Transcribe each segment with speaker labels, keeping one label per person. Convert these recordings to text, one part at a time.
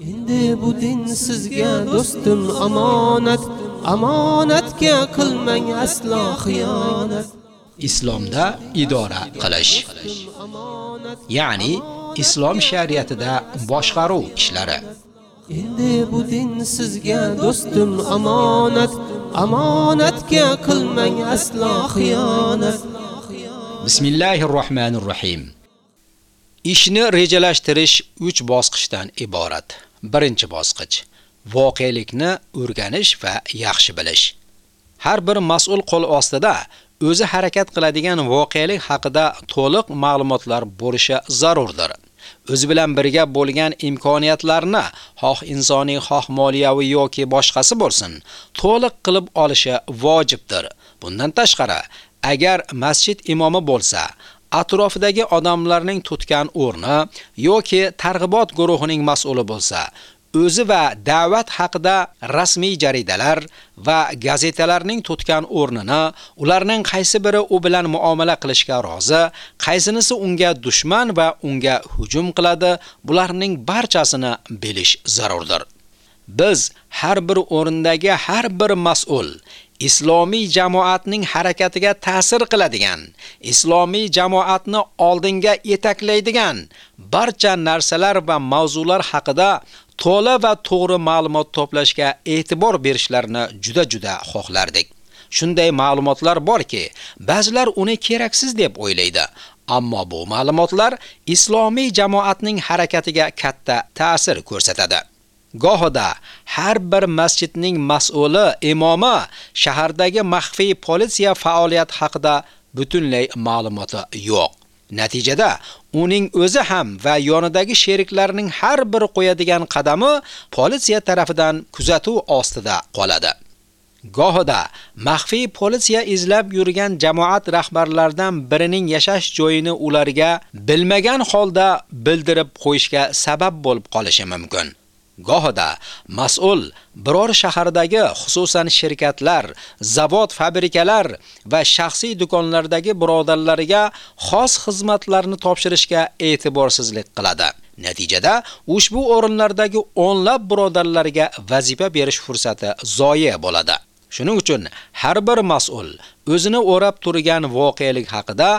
Speaker 1: endi bu din sizga do'stim omonat omonatga qilmang aslo xiyonat.
Speaker 2: Islomda idora qilish. Ya'ni islom shariatida boshqaruv ishlari.
Speaker 1: Endi bu din sizga do'stim omonat omonatga qilmang aslo xiyonat.
Speaker 2: bismillahir rohmanir rohim ishni rejalashtirish 3 bosqichdan iborat birinchi bosqich voqelikni o'rganish va yaxshi bilish har bir mas'ul qo'l ostida o'zi harakat qiladigan voqelik haqida to'liq ma'lumotlar bo'lishi zarurdir. O'zi bilan birga bo'lgan imkoniyatlarni, xoh insoniy, xoh moliyaviy yoki boshqasi bo'lsin, to'liq qilib olishi vojibdir. Bundan tashqari, agar masjid imomi bo'lsa, atrofidagi odamlarning tutgan o'rni yoki targ'ibot guruhining mas'uli bo'lsa, o'zi va da'vat haqida rasmiy jaridalar va gazetalarning tutgan o'rnini, ularning qaysi biri u bilan muomala qilishga rozi, qaysinisi unga dushman va unga hujum qiladi, bularning barchasini bilish zarurdir. Biz har bir o'rindagi har bir mas'ul islomiy jamoatning harakatiga ta'sir qiladigan, islomiy jamoatni oldinga yetaklaydigan barcha narsalar va mavzular haqida to'la va to'g'ri ma'lumot to'plashga e'tibor berishlarini juda-juda xohlardik. Shunday ma'lumotlar borki, ba'zilar uni keraksiz deb o'ylaydi. Ammo bu ma'lumotlar islomiy jamoatning harakatiga katta ta'sir ko'rsatadi. Gohida har bir masjidning mas'uli, imomi shahardagi maxfiy politsiya faoliyati haqida butunlay ma'lumoti yo'q. Natijada uning o'zi ham va yonidagi sheriklarining har biri qo'yadigan qadami politsiya tarafidan kuzatuv ostida qoladi. Gohida maxfiy politsiya izlab yurgan jamoat rahbarlaridan birining yashash joyini ularga bilmagan holda bildirib qo'yishga sabab bo'lib qolishi mumkin. Gohida mas'ul biror shahardagi xususan shirkatlar, zavod, fabrikalar va shaxsiy do'konlardagi birodarlariga xos xizmatlarni topshirishga e'tiborsizlik qiladi. Natijada ushbu o'rinlardagi o'nlab birodarlarga vazifa berish fursati zoya bo'ladi. Shuning uchun har bir mas'ul o'zini o'rab turgan voqealik haqida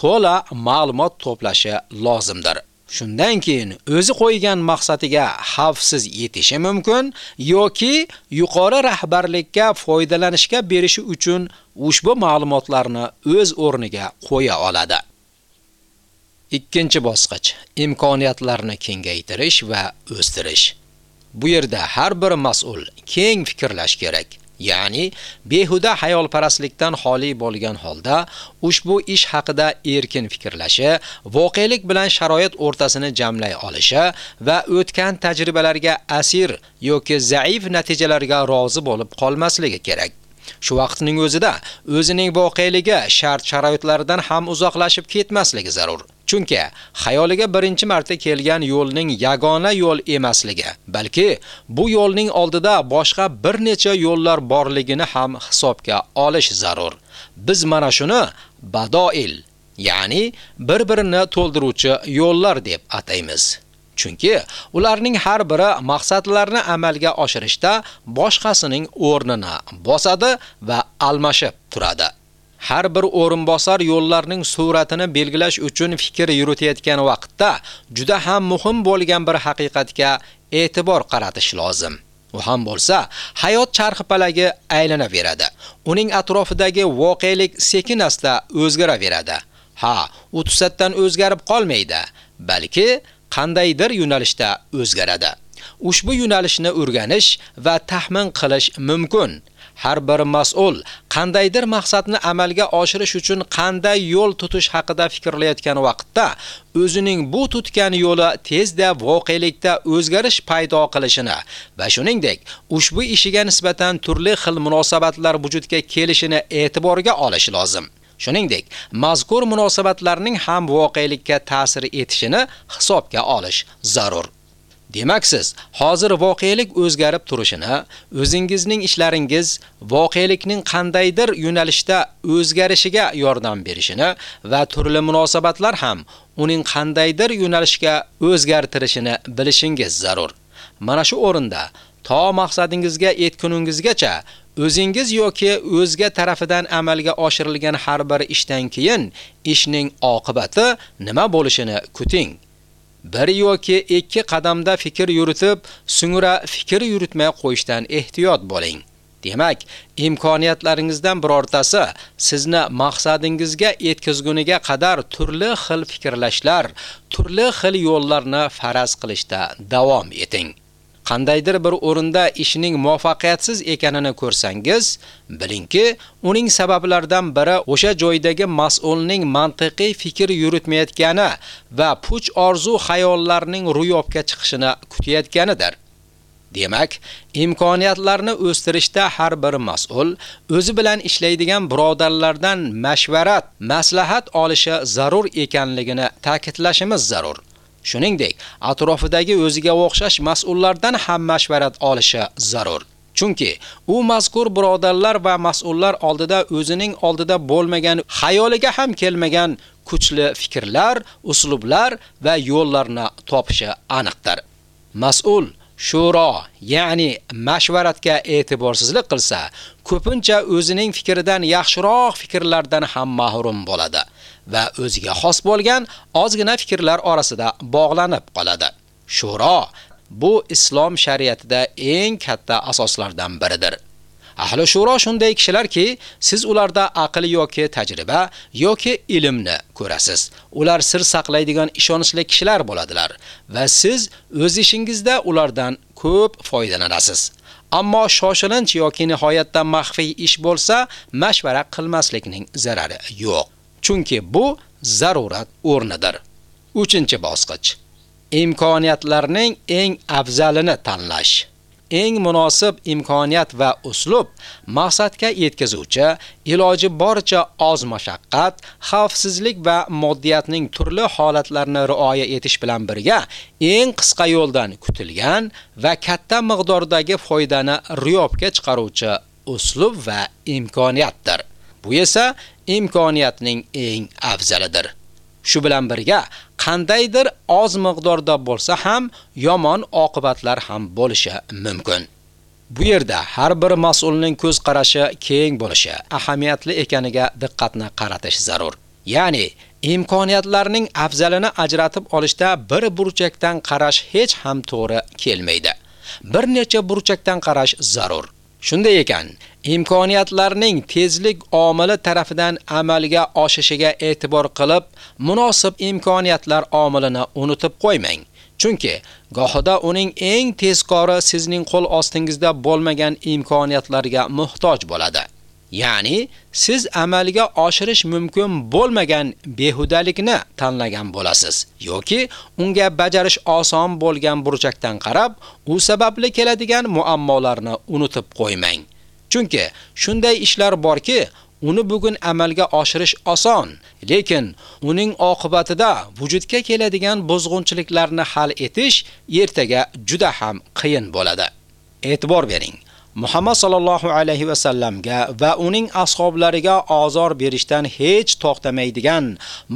Speaker 2: to'la ma'lumot to'plashi lozimdir. Shundan keyin o'zi qo'ygan maqsadiga xavfsiz yetishi mumkin yoki yuqori rahbarlikka foydalanishga berishi uchun ushbu ma'lumotlarni o'z o'rniga qo'ya oladi. Ikkinchi bosqich imkoniyatlarni kengaytirish va o'stirish. Bu yerda har bir mas'ul keng fikrlash kerak. Ya'ni behuda hayolparastlikdan xoli bo'lgan holda ushbu ish haqida erkin fikrlashi, voqelik bilan sharoit o'rtasini jamlay olishi va o'tgan tajribalarga asir yoki zaif natijalarga rozi bo'lib qolmasligi kerak. Shu vaqtning o'zida o'zining voqeligi shart sharoitlaridan ham uzoqlashib ketmasligi zarur. Chunki xayoliga birinchi marta kelgan yo'lning yagona yo'l emasligi, balki bu yo'lning oldida boshqa bir necha yo'llar borligini ham hisobga olish zarur. Biz mana shuni badoil, ya'ni bir-birini to'ldiruvchi yo'llar deb ataymiz. Chunki ularning har biri maqsadlarni amalga oshirishda boshqasining o'rnini bosadi va almashib turadi. Har bir o'rinbosar yo'llarning suratini belgilash uchun fikr yuritayotgan vaqtda juda ham muhim bo'lgan bir haqiqatga e'tibor qaratish lozim. U ham bo'lsa, hayot charxipalagi aylanaveradi. Uning atrofidagi voqelik sekin-asta o'zgaraveradi. Ha, u tusatdan o'zgarib qolmaydi, balki qandaydir yo'nalishda o'zgaradi. Ushbu yo'nalishni o'rganish va taxmin qilish mumkin. Har bir mas'ul qandaydir maqsadni amalga oshirish uchun qanday yo'l tutish haqida fikrlayotgan vaqtda o'zining bu tutgan yo'li tezda voqelikda o'zgarish paydo qilishini va shuningdek ushbu ishiga nisbatan turli xil munosabatlar vujudga kelishini e'tiborga olish lozim. Shuningdek, mazkur munosabatlarning ham voqelikka ta'sir etishini hisobga olish zarur. Demak siz hozir voqelik o'zgarib turishini, o'zingizning ishlaringiz voqelikning qandaydir yo'nalishda o'zgarishiga yordam berishini va turli munosabatlar ham uning qandaydir yo'nalishga o'zgartirishini bilishingiz zarur. mana shu o'rinda to maqsadingizga yetguningizgacha o'zingiz yoki o'zga tarafidan amalga oshirilgan har bir ishdan keyin ishning oqibati nima bo'lishini kuting. Bir yoki ikki qadamda fikr yuritib, so'ngra fikr yuritmay qo'yishdan ehtiyot bo'ling. Demak, imkoniyatlaringizdan birortasi sizni maqsadingizga yetkazguniga qadar turli xil fikrlashlar, turli xil yo'llarni faraz qilishda davom eting. Qandaydir bir o'rinda ishining muvaffaqiyatsiz ekanini ko'rsangiz, bilingki, uning sabablaridan biri o'sha joydagi mas'ulning mantiqiy fikr yuritmayotgani va puch orzu xayollarning ro'yobga chiqishini kutayotganidir. Demak, imkoniyatlarni o'stirishda har bir mas'ul o'zi bilan ishlaydigan birodarlardan mashvarat, maslahat olishi zarur ekanligini ta'kidlashimiz zarur. Shuningdek, atrofidagi o'ziga o'xshash mas'ullardan ham mashvarat olishi zarur. Chunki u mazkur birodarlar va mas'ullar oldida o'zining oldida bo'lmagan, xayoliga ham kelmagan kuchli fikrlar, uslublar va yo'llarni topishi aniqdir. Mas'ul shuro, ya'ni mashvaratga e'tiborsizlik qilsa, ko'pincha o'zining fikridan yaxshiroq fikrlardan ham mahrum bo'ladi va o'ziga xos bo'lgan ozgina fikrlar orasida bog'lanib qoladi. Shuro bu islom shariatida eng katta asoslardan biridir. Ahli shuro shunday kishilarki, siz ularda aql yoki tajriba yoki ilmni ko'rasiz. Ular sir saqlaydigan ishonchli kishilar bo'ladilar va siz o'z ishingizda ulardan ko'p foydalanasiz. Ammo shoshilinch yoki nihoyatda maxfiy ish bo'lsa, mashvara qilmaslikning zarari yo'q. Chunki bu zarurat o'rnidir. 3-bosqich. Imkoniyatlarning eng afzalini tanlash. Eng munosib imkoniyat va uslub maqsadga yetkazuvchi, iloji boricha oz mashaqqat, xavfsizlik va moddiyatning turli holatlarini rioya etish bilan birga eng qisqa yo'ldan kutilgan va katta miqdordagi foydani riyobga chiqaruvchi uslub va imkoniyatdir. Bu esa imkoniyatning eng afzalidir. Shu bilan birga qandaydir oz miqdorda bo'lsa ham yomon oqibatlar ham bo'lishi mumkin. Bu yerda har bir mas'ulning ko'z qarashi keng bo'lishi ahamiyatli ekaniga diqqatni qaratish zarur. Ya'ni imkoniyatlarning afzalini ajratib olishda bir burchakdan qarash hech ham to'g'ri kelmaydi. Bir necha burchakdan qarash zarur. Shunday ekan, imkoniyatlarning tezlik omili tarafidan amalga oshishiga e'tibor qilib, munosib imkoniyatlar omilini unutib qo'ymang. Chunki gohida uning eng tezkori sizning qo'l ostingizda bo'lmagan imkoniyatlarga muhtoj bo'ladi. Ya'ni siz amalga oshirish mumkin bo'lmagan behudalikni tanlagan bo'lasiz yoki unga bajarish oson bo'lgan burchakdan qarab, u sababli keladigan muammolarni unutib qo'ymang. Chunki shunday ishlar borki, uni bugun amalga oshirish oson, lekin uning oqibatida vujudga keladigan buzg'unchiliklarni hal etish ertaga juda ham qiyin bo'ladi. E'tibor bering. Muhammad sallallohu alayhi va sallamga va uning ashablariga azor berishdan hech to'xtamaydigan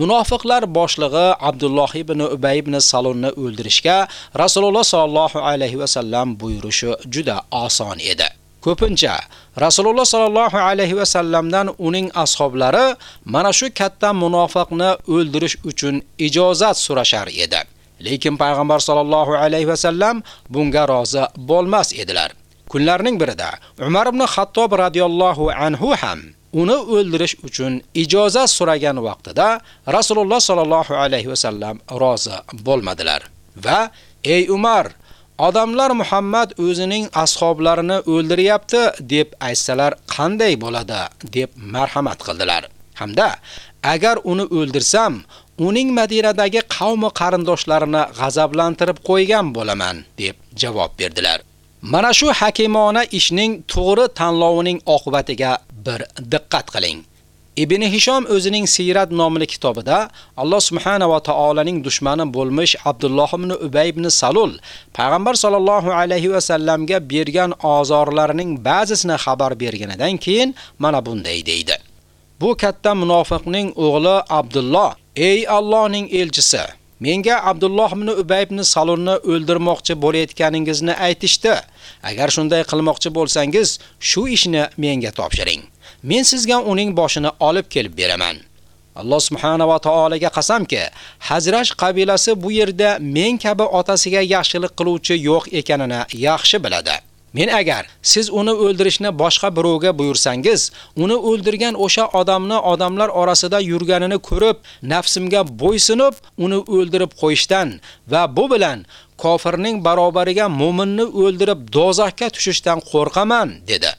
Speaker 2: munofiqlar boshlig'i Abdulloh ibn Ubay ibn Salonni o'ldirishga Rasululloh sallallohu alayhi va sallam buyurishi juda oson edi. Ko'pincha Rasululloh sallallohu alayhi va sallamdan uning ashablari mana shu katta munofiqni o'ldirish uchun ijozat so'rashar edi. Lekin payg'ambar sallallohu alayhi va sallam bunga rozi bo'lmas edilar. Kunlarning birida Umar ibn Xattob radhiyallohu anhu ham uni o'ldirish uchun ijozat so'ragan vaqtida Rasululloh sallallohu alayhi va sallam rozi bo'lmadilar va ey Umar Odamlar Muhammad o'zining ashoblarini o'ldiryapti deb aytsalar qanday bo'ladi deb marhamat qildilar. Hamda agar uni o'ldirsam, uning Madinadagi qavmi qarindoshlarini g'azablantirib qo'ygan bo'laman deb javob berdilar. Mana shu hakimona ishning to'g'ri tanlovining oqibatiga bir diqqat qiling. Ibn Hisham o'zining Siyrat nomli kitobida Alloh subhanahu va taolaning dushmani bo'lmish Abdulloh ibn Ubay ibn Salul payg'ambar sollallohu alayhi va sallamga bergan azorlarining ba'zisini xabar berganidan keyin mana bunday deydi. Bu katta munofiqning o'g'li Abdulloh: "Ey Allohning elchisi, Menga Abdulloh ibn Ubay ibn Salulni o'ldirmoqchi bo'layotganingizni aytishdi. Agar shunday qilmoqchi bo'lsangiz, shu ishni menga topshiring. Men sizga uning boshini olib kelib beraman. Alloh subhanahu va taolaga qasamki, Hazrash qabilasi bu yerda men kabi otasiga yaxshilik qiluvchi yo'q ekanini yaxshi biladi. Men agar siz uni o'ldirishni boshqa birovga buyursangiz, uni o'ldirgan o'sha odamni odamlar orasida yurganini ko'rib, nafsimga bo'ysinib, uni o'ldirib qo'yishdan va bu bilan kofirning barobariga mu'minni o'ldirib dozoqqa tushishdan qo'rqaman, dedi.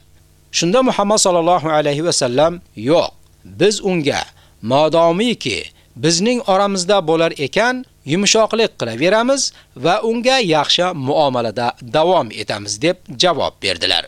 Speaker 2: Shunda Muhammad sallallohu alayhi va sallam, "Yo'q, biz unga modomiki bizning oramizda bo'lar ekan, yumshoqlik qilaveramiz va unga yaxshi muomalada davom etamiz deb javob berdilar.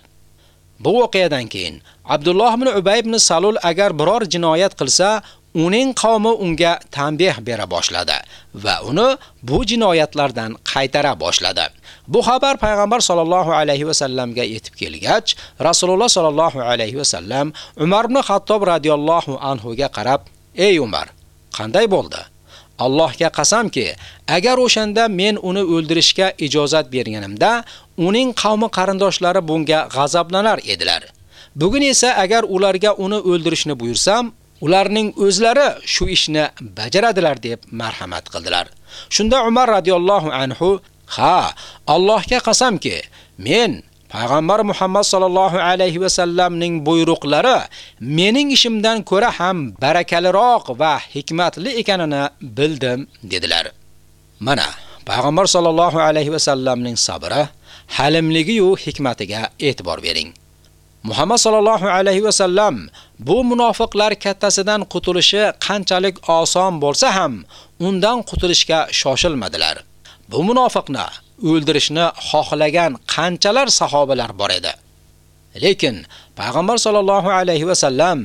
Speaker 2: Bu voqeadan keyin Abdulloh ibn Ubay ibn Salul agar biror jinoyat qilsa, uning qavmi unga tanbeh bera boshladi va uni bu jinoyatlardan qaytara boshladi. Bu xabar payg'ambar sollallohu alayhi va sallamga yetib kelgach, Rasululloh sollallohu alayhi va sallam Umar ibn Xattob radhiyallohu anhu ga qarab, "Ey Umar, qanday bo'ldi?" Allohga qasamki, agar o'shanda men uni o'ldirishga ijozat berganimda, uning qavmi qarindoshlari bunga g'azablanar edilar. Bugun esa agar ularga uni o'ldirishni buyursam, ularning o'zlari shu ishni bajaradilar deb marhamat qildilar. Shunda Umar radhiyallohu anhu: "Ha, Allohga qasamki, men Payg'ambar Muhammad sallallohu alayhi va sallamning buyruqlari mening ishimdan ko'ra ham barakaliroq va hikmatli ekanini bildim dedilar. Mana Payg'ambar sallallohu alayhi va sallamning sabri, halimligi yu hikmatiga e'tibor bering. Muhammad sallallohu alayhi va sallam bu munofiqlar kattasidan qutulishi qanchalik oson bo'lsa ham, undan qutulishga shoshilmadilar. Bu munofiqni o'ldirishni xohlagan qanchalar sahobalar bor edi. Lekin payg'ambar sallallohu alayhi va sallam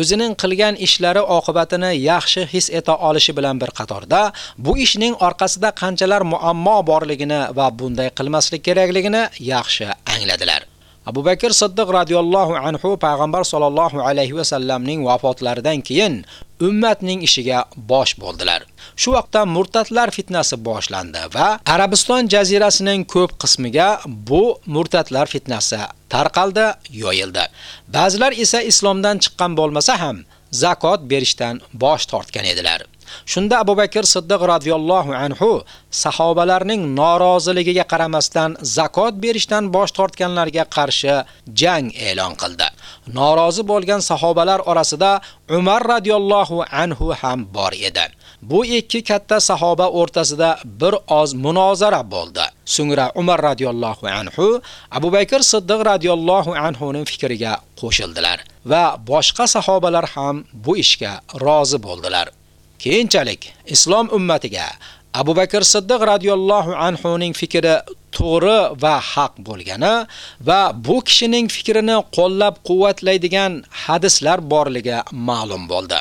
Speaker 2: o'zining qilgan ishlari oqibatini yaxshi his eta olishi bilan bir qatorda bu ishning orqasida qanchalar muammo borligini va bunday qilmaslik kerakligini yaxshi angladilar. Abu Bakr Siddiq radhiyallohu anhu payg'ambar sollallohu alayhi va sallamning vafotlaridan keyin ummatning ishiga bosh bo'ldilar. Shu vaqtda murtatlar fitnasi boshlandi va Arabiston jazirasining ko'p qismiga bu murtatlar fitnasi tarqaldi, yoyildi. Ba'zilar esa islomdan chiqqan bo'lmasa ham zakot berishdan bosh tortgan edilar. Shunda Abu Bakr Siddiq radhiyallohu anhu sahobalarning noroziligiga qaramasdan zakot berishdan bosh tortganlarga qarshi jang e'lon qildi. Norozi bo'lgan sahobalar orasida Umar radhiyallohu anhu ham bor edi. Bu ikki katta sahoba o'rtasida bir oz munozara bo'ldi. So'ngra Umar radhiyallohu anhu Abu Bakr Siddiq radhiyallohu anhu ning fikriga qo'shildilar va boshqa sahobalar ham bu ishga rozi bo'ldilar. Keyinchalik islom ummatiga Abu Bakr Siddiq radhiyallohu anhu ning fikri to'g'ri va haq bo'lgani va bu kishining fikrini qo'llab-quvvatlaydigan hadislar borligi ma'lum bo'ldi.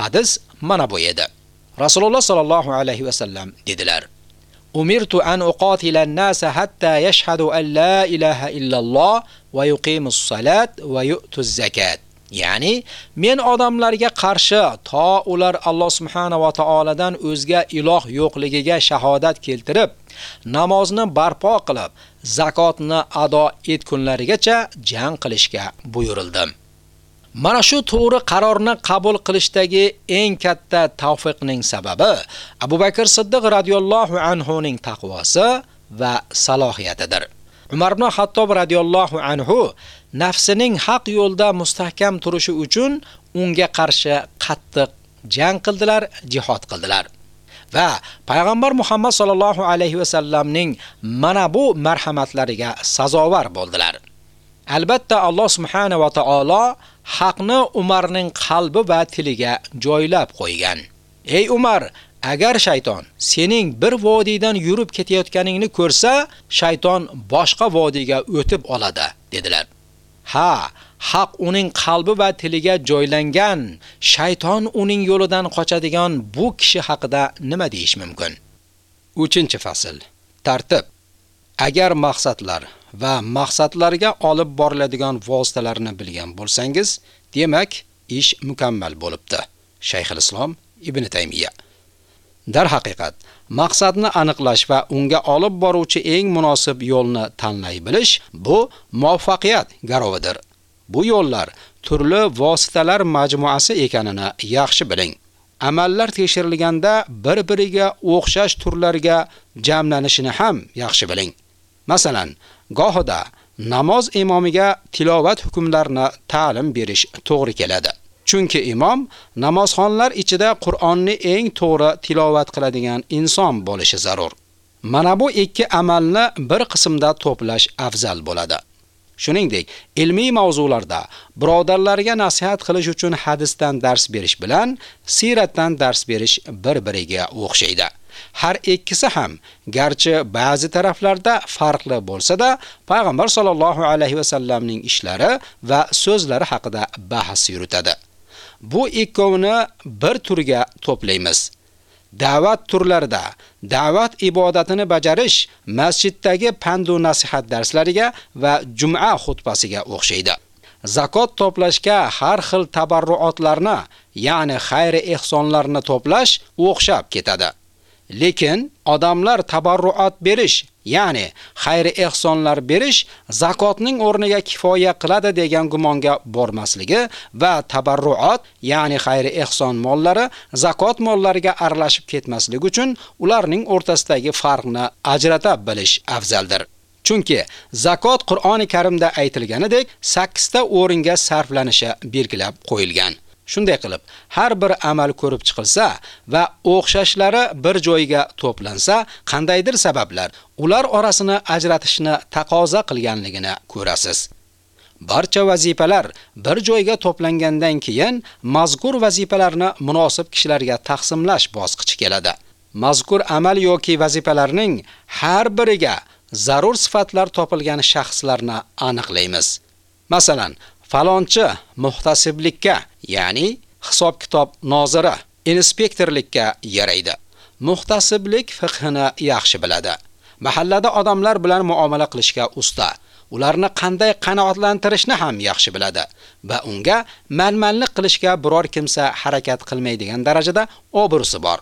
Speaker 2: Hadis mana bu edi. Rasululloh sallallohu alayhi va sallam dedilar: Umirtu an uqatila an-nasa hatta yashhadu an la ilaha illalloh va yuqimus salat va yu'tuz zakat. Ya'ni men odamlarga qarshi to ular Alloh subhanahu va taoladan o'zga iloh yo'qligiga shahodat keltirib, namozni barpo qilib, zakotni ado etgunlarigacha jang qilishga buyurildim. Mana shu to'g'ri qarorni qabul qilishdagi eng katta tavfiqning sababi Abu Bakr Siddiq radhiyallohu anhu ning taqvosi va salohiyatidir. Umar ibn Xattob radhiyallohu anhu nafsining haq yo'lda mustahkam turishi uchun unga qarshi qattiq jang qildilar, jihad qildilar. Va payg'ambar Muhammad sallallohu alayhi va sallamning mana bu marhamatlariga sazovor bo'ldilar. Albatta Alloh subhanahu va taolo haqni Umarning qalbi va tiliga joylab qo'ygan. Ey Umar, Agar shayton sening bir vodiydan yurib ketayotganingni ko'rsa, shayton boshqa vodiyga o'tib oladi, dedilar. Ha, haq uning qalbi va tiliga joylangan, shayton uning yo'lidan qochadigan bu kishi haqida nima deyish mumkin? 3-fasl. Tartib. Agar maqsadlar va maqsadlarga olib boriladigan vositalarni bilgan bo'lsangiz, demak, ish mukammal bo'libdi. Shayx islom Ibn Taymiya Dar haqiqat, maqsadni aniqlash va unga olib boruvchi eng munosib yo'lni tanlay bilish bu muvaffaqiyat garovidir. Bu yo'llar turli vositalar majmuasi ekanini yaxshi biling. Amallar tekshirilganda bir-biriga o'xshash turlarga jamlanishini ham yaxshi biling. Masalan, gohida namoz imomiga tilovat hukmlarini ta'lim berish to'g'ri keladi. Chunki imom namozxonlar ichida Qur'onni eng to'g'ri tilovat qiladigan inson bo'lishi zarur. Mana bu ikki amalni bir qismda to'plash afzal bo'ladi. Shuningdek, ilmiy mavzularda birodarlarga nasihat qilish uchun hadisdan dars berish bilan siratdan dars berish bir-biriga o'xshaydi. Har ikkisi ham garchi ba'zi taraflarda farqli bo'lsa-da, payg'ambar sollallohu alayhi va sallamning ishlari va so'zlari haqida bahs yuritadi. Bu ikkovini bir turga to'playmiz. Da'vat turlarida da'vat ibodatini bajarish masjiddagi pandu nasihat darslariga va juma xutbasiga o'xshaydi. Zakot to'plashga har xil tabarruotlarni, ya'ni xayr-ehsonlarni to'plash o'xshab ketadi. Lekin odamlar tabarruat berish, ya'ni xayri ehsonlar berish zakotning o'rniga kifoya qiladi degan gumonga bormasligi va tabarruat, ya'ni xayri ehson mollari zakot mollariga aralashib ketmasligi uchun ularning o'rtasidagi farqni ajrata bilish afzaldir. Chunki zakot Qur'oni Karimda aytilganidek 8 ta o'ringa sarflanishi belgilab qo'yilgan. Shunday qilib, har bir amal ko'rib chiqilsa va o'xshashlari bir joyga to'plansa, qandaydir sabablar ular orasini ajratishni taqozo qilganligini ko'rasiz. Barcha vazifalar bir joyga to'plangandan keyin mazkur vazifalarni munosib kishilarga taqsimlash bosqichi keladi. Mazkur amal yoki vazifalarning har biriga zarur sifatlar topilgan shaxslarni aniqlaymiz. Masalan, falonchi muhtasiblikka, ya'ni hisob kitob noziri, inspektorlikka yaraydi. Muhtasiblik fiqhini yaxshi biladi. Mahallada odamlar bilan muomala qilishga usta. Ularni qanday qanoatlantirishni ham yaxshi biladi va unga manmanlik qilishga biror kimsa harakat qilmaydigan darajada obro'si bor.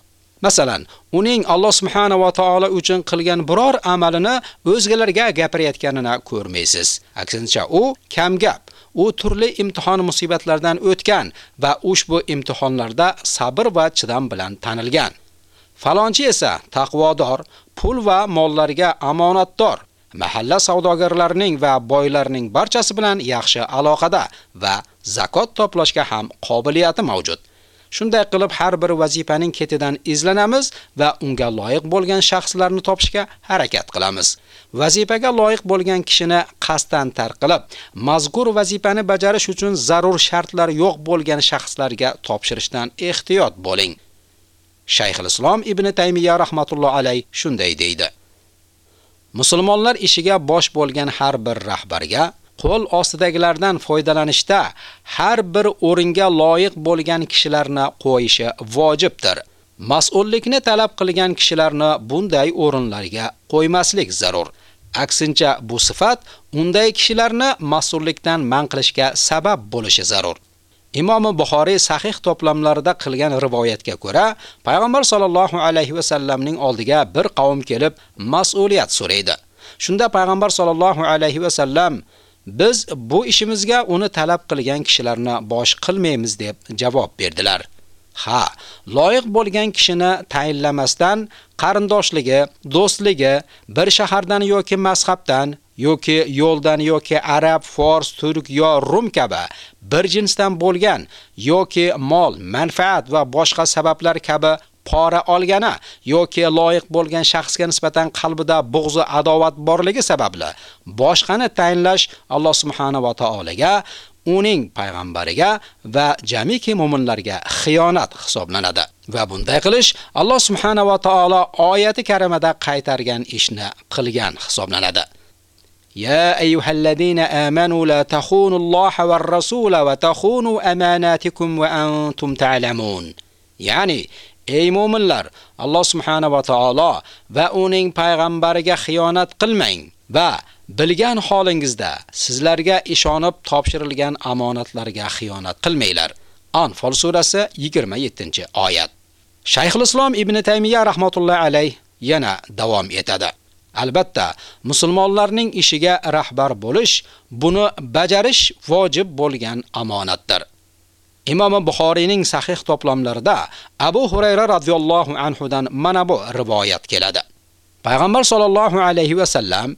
Speaker 2: Masalan, uning Alloh subhanahu va taolo uchun qilgan biror amalini o'zgalarga gapirayotganini ko'rmaysiz. Aksincha, u kamgap, u turli imtihon musibatlardan o'tgan va ushbu imtihonlarda sabr va chidam bilan tanilgan. Falonchi esa taqvodor, pul va mollariga omonatdor, mahalla savdogarlarining va boylarning barchasi bilan yaxshi aloqada va zakot to'plashga ham qobiliyati mavjud. Shunday qilib har bir vazifaning ketidan izlanamiz va unga loyiq bo'lgan shaxslarni topishga harakat qilamiz. Vazifaga loyiq bo'lgan kishini qasdan tarqilib, mazkur vazifani bajarish uchun zarur shartlar yo'q bo'lgan shaxslarga topshirishdan ehtiyot bo'ling. Shayx Islom ibn Taymiya rahmatullohi alay shunday deydi: Musulmonlar ishiga bosh bo'lgan har bir rahbarga qo'l ostidagilardan foydalanishda har bir o'ringa loyiq bo'lgan kishilarni qo'yishi vojibdir. Mas'ullikni talab qilgan kishilarni bunday o'rinlarga qo'ymaslik zarur. Aksincha bu sifat unday kishilarni mas'ullikdan man qilishga sabab bo'lishi zarur. Imom Buxoriy sahih to'plamlarida qilgan rivoyatga ko'ra, payg'ambar sollallohu alayhi va sallamning oldiga bir qavm kelib mas'uliyat so'raydi. Shunda payg'ambar sollallohu alayhi va sallam Biz bu ishimizga uni talab qilgan kishilarni bosh qilmaymiz deb javob berdilar. Ha, loyiq bo'lgan kishini tayinlamasdan qarindoshligi, do'stligi, bir shahardan yoki mazhabdan yoki yo'ldan yoki arab, fors, turk yo rum kabi bir jinsdan bo'lgan yoki mol, manfaat va boshqa sabablar kabi pora olgani yoki loyiq bo'lgan shaxsga nisbatan qalbida bug'zi adovat borligi sababli boshqani tayinlash Alloh subhanahu va taolaga uning payg'ambariga va jamiki mu'minlarga xiyonat hisoblanadi. Va bunday qilish Alloh subhanahu va taolo oyati karimada qaytargan ishni qilgan hisoblanadi. Ya ayyuhallazina amanu la takhunu Alloha الله rasula وتخونوا takhunu amanatikum تعلمون antum ta'lamun. Ya'ni Ey mu'minlar, Alloh subhanahu va taolo va uning payg'ambariga xiyonat qilmang va bilgan holingizda sizlarga ishonib topshirilgan omonatlarga xiyonat qilmanglar. Anfal surasi 27-oyat. Shayxul Islom Ibn Taymiya rahmatullohi alayh yana davom etadi. Albatta, musulmonlarning ishiga rahbar bo'lish, buni bajarish vojib bo'lgan omonatdir. Imom Buxoriyning sahih to'plamlarida Abu Hurayra radhiyallohu anhu dan mana bu rivoyat keladi. Payg'ambar sollallohu alayhi va sallam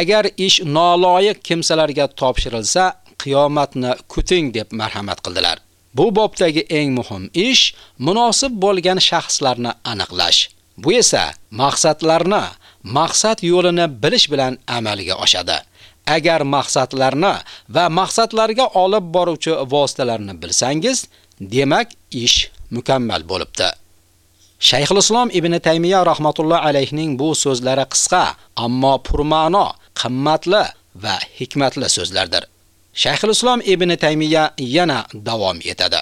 Speaker 2: agar ish noloyiq kimsalarga topshirilsa, qiyomatni kuting deb marhamat qildilar. Bu bobdagi eng muhim ish munosib bo'lgan shaxslarni aniqlash. Bu esa maqsadlarni, maqsad yo'lini bilish bilan amalga oshadi. Agar maqsadlarni va maqsadlarga olib boruvchi vositalarni bilsangiz, demak ish mukammal bo'libdi. Shayxul Islom Ibn Taymiya rahmatulloh alayhining bu so'zlari qisqa, ammo purma'no, qimmatli va hikmatli so'zlardir. Shayxul Islom Ibn Taymiya yana davom etadi.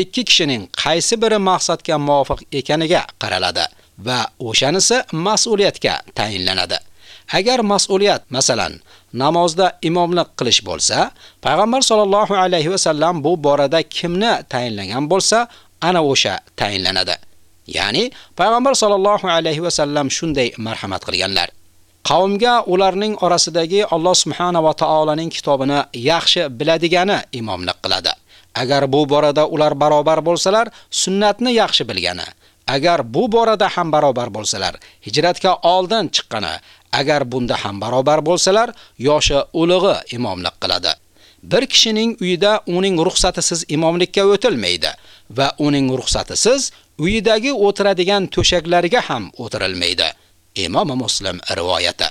Speaker 2: Ikki kishining qaysi biri maqsadga muvofiq ekaniga qaraladi va o'shanisi mas'uliyatga tayinlanadi. Agar mas'uliyat, masalan, namozda imomlik qilish bo'lsa, payg'ambar sollallohu alayhi va sallam bu borada kimni tayinlagan bo'lsa, ana o'sha tayinlanadi. Ya'ni payg'ambar sollallohu alayhi va sallam shunday marhamat qilganlar. Qavmga ularning orasidagi Alloh subhanahu va taolaning kitobini yaxshi biladigani imomlik qiladi. Agar bu borada ular barobar bo'lsalar, sunnatni yaxshi bilgani. Agar bu borada ham barobar bo'lsalar, hijratga oldin chiqqani, agar bunda ham barobar bo'lsalar, yoshi ulug'i imomlik qiladi. Bir kishining uyida uning ruxsatisiz imomlikka o'tilmaydi va uning ruxsatisiz uyidagi o'tiradigan to'shaklariga ham o'tirilmaydi. Imom Muslim rivoyati.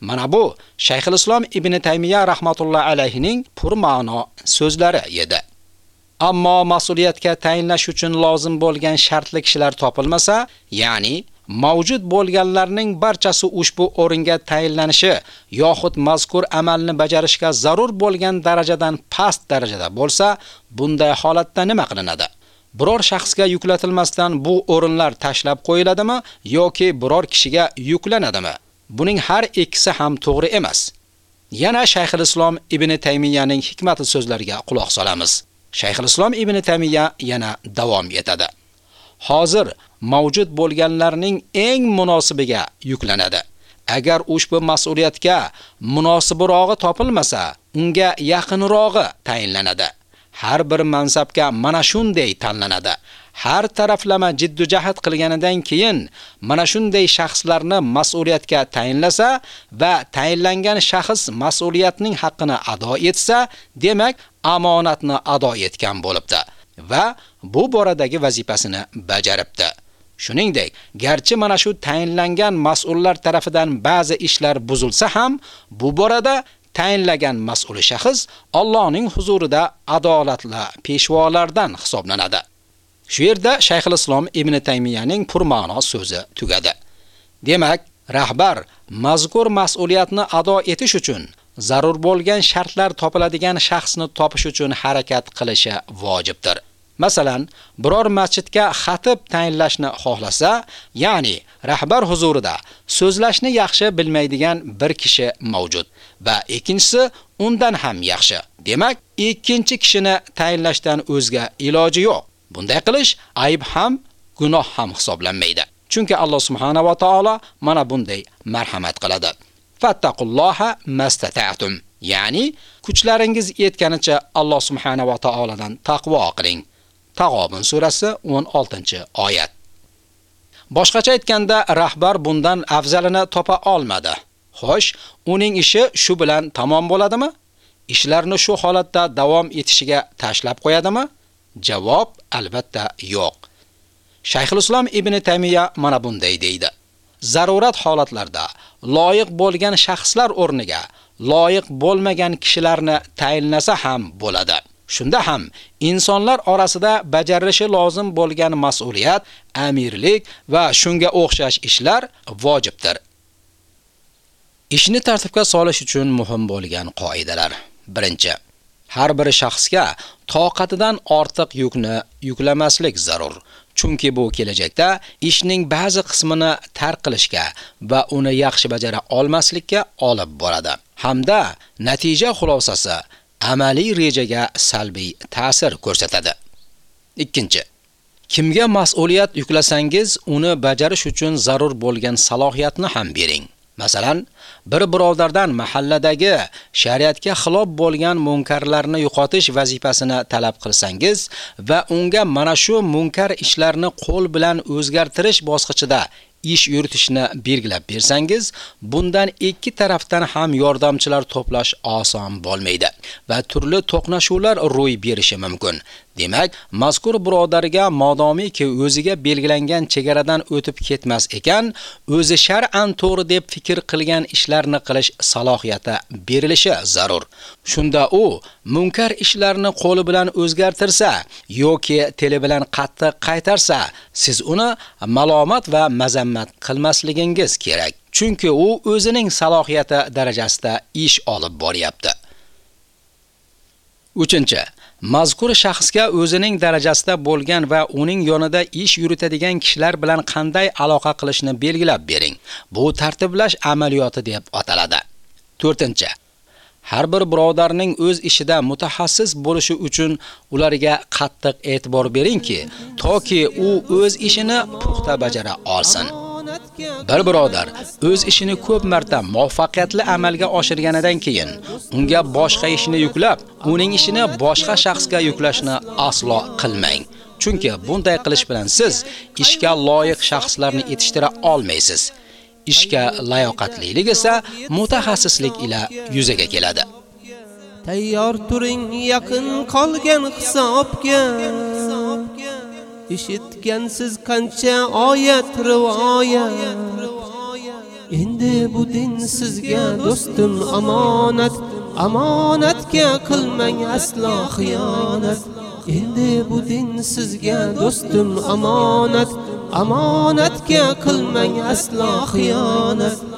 Speaker 2: Mana bu Shayxul Islom Ibn Taymiya rahmatullohi alayhining purma'no so'zlari edi. Ammo mas'uliyatga tayinlash uchun lozim bo'lgan shartli kishilar topilmasa, ya'ni mavjud bo'lganlarning barchasi ushbu o'ringa tayinlanishi yoxud mazkur amalni bajarishga zarur bo'lgan darajadan past darajada bo'lsa, bunday holatda nima qilinadi? Biror shaxsga yuklatilmasdan bu o'rinlar tashlab qo'yiladimi yoki biror kishiga yuklanadimi? Buning har ikkisi ham to'g'ri emas. Yana Shayxul Islom Ibn Taymiyaning hikmatli so'zlariga quloq solamiz. Shayxul Islom Ibn Tamiya yana davom etadi. Hozir mavjud bo'lganlarning eng munosibiga yuklanadi. Agar ushbu mas'uliyatga munosibroqi topilmasa, unga yaqinrog'i tayinlanadi. Har bir mansabga mana shunday tanlanadi. Har taraflama jiddu jahd qilganidan keyin mana shunday shaxslarni mas'uliyatga tayinlasa va tayinlangan shaxs mas'uliyatning haqqini ado etsa, demak amonatni ado etgan bo'libdi va bu boradagi vazifasini bajaribdi. Shuningdek, garchi mana shu tayinlangan mas'ullar tarafidan ba'zi ishlar buzilsa ham, bu borada tayinlagan mas'ul shaxs Allohning huzurida adolatli peshvolardan hisoblanadi. Shu yerda Shayxul Islom Ibn Taymiyaning purma'no so'zi tugadi. Demak, rahbar mazkur mas'uliyatni ado etish uchun zarur bo'lgan shartlar topiladigan shaxsni topish uchun harakat qilishi vojibdir. Masalan, biror masjidga xatib tayinlashni xohlasa, ya'ni rahbar huzurida so'zlashni yaxshi bilmaydigan bir kishi mavjud va ikkinchisi undan ham yaxshi. Demak, ikkinchi kishini tayinlashdan o'zga iloji yo'q. Bunday qilish ayb ham, gunoh ham hisoblanmaydi. Chunki Alloh subhanahu va taolo mana bunday marhamat qiladi. Fattaqulloha mastata'tum. Ya'ni kuchlaringiz yetganicha Alloh subhanahu va taoladan taqvo qiling. Tag'obun surasi 16-oyat. Boshqacha aytganda, rahbar bundan afzalini topa olmadi. Xo'sh, uning ishi shu bilan tamom bo'ladimi? Ishlarni shu holatda davom etishiga tashlab qo'yadimi? Javob albatta yo'q. Shayxul Islom Ibn Taymiya mana bunday deydi. Zarurat holatlarda loyiq bo'lgan shaxslar o'rniga loyiq bo'lmagan kishilarni tayinlasa ham bo'ladi. Shunda ham insonlar orasida bajarilishi lozim bo'lgan mas'uliyat, amirlik va shunga o'xshash ishlar vojibdir. Ishni tartibga solish uchun muhim bo'lgan qoidalar. Birinchi, har bir shaxsga toqatidan ortiq yukni yuklamaslik zarur. Chunki bu kelajakda ishning ba'zi qismini tark qilishga va uni yaxshi bajara olmaslikka olib boradi. Hamda natija xulosasi amaliy rejaga salbiy ta'sir ko'rsatadi. Ikkinchi, Kimga mas'uliyat yuklasangiz, uni bajarish uchun zarur bo'lgan salohiyatni ham bering. Masalan, bir birodardan mahalladagi shariatga xilof bo'lgan munkarlarni yo'qotish vazifasini talab qilsangiz va unga mana shu munkar ishlarni qo'l bilan o'zgartirish bosqichida ish yuritishni belgilab bersangiz, bundan ikki tarafdan ham yordamchilar to'plash oson bo'lmaydi va turli to'qnashuvlar ro'y berishi mumkin. Demak, mazkur birodarga modomiki o'ziga belgilangan chegaradan o'tib ketmas ekan, o'zi shar'an to'g'ri deb fikr qilgan ishlarni qilish salohiyati berilishi zarur. Shunda u munkar ishlarni qo'li bilan o'zgartirsa yoki tili bilan qattiq qaytarsa, siz uni malomat va mazammat qilmasligingiz kerak. Chunki u o'zining salohiyati darajasida ish olib boryapti. 3. Mazkur shaxsga o'zining darajasida bo'lgan va uning yonida ish yuritadigan kishilar bilan qanday aloqa qilishni belgilab bering. Bu tartiblash amaliyoti deb ataladi. 4. Har bir birodarning o'z ishida mutaxassis bo'lishi uchun ularga qattiq e'tibor beringki, toki u o'z ishini puxta bajara olsin. Bir birodar o'z ishini ko'p marta muvaffaqiyatli amalga oshirganidan keyin unga boshqa ishni yuklab, uning ishini boshqa shaxsga yuklashni aslo qilmang. Chunki bunday qilish bilan siz ishga loyiq shaxslarni yetishtira olmaysiz. Ishga layoqatlilik esa mutaxassislik ila yuzaga keladi.
Speaker 1: Tayyor turing yaqin qolgan hisobga. Eshitgansiz qancha oyat rivoyat Endi bu din sizga do'stim omonat. Omonatga qilmang aslo xiyonat. Endi bu din sizga do'stim omonat. Omonatga qilmang aslo xiyonat.